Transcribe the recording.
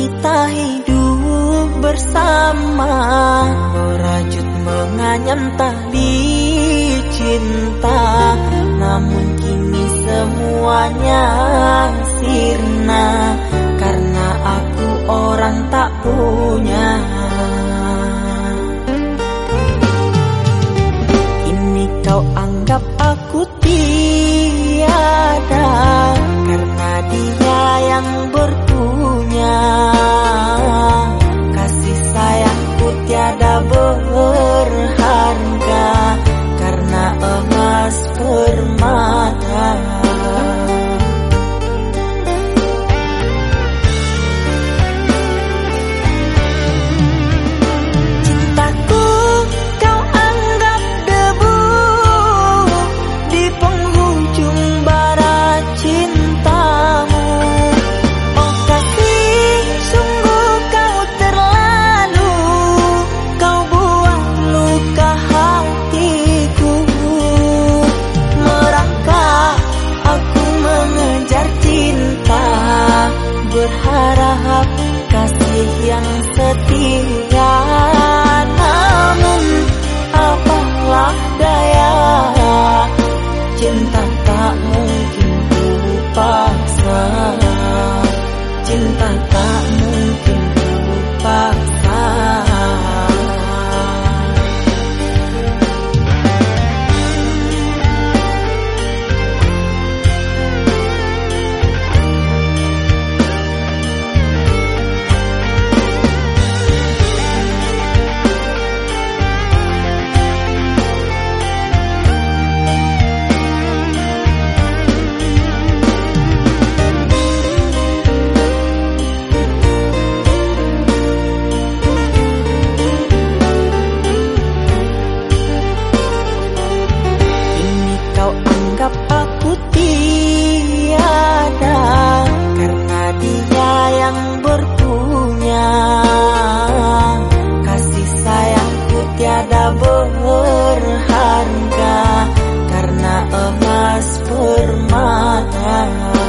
kita hidup bersama. Merajut menganyam tali cinta. Namun kini semuanya sirna. Karena aku orang tak punya yang setia Namun apalah daya? Cinta tak mungkin ku mother